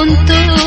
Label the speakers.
Speaker 1: untuk